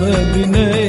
Medine'ye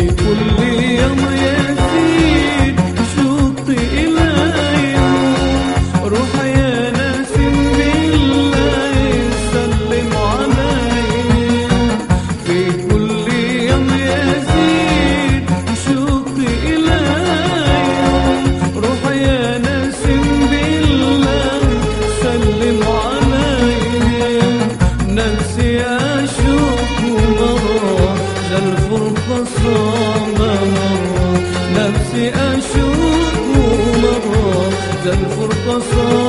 kulliyam هذا الفرقة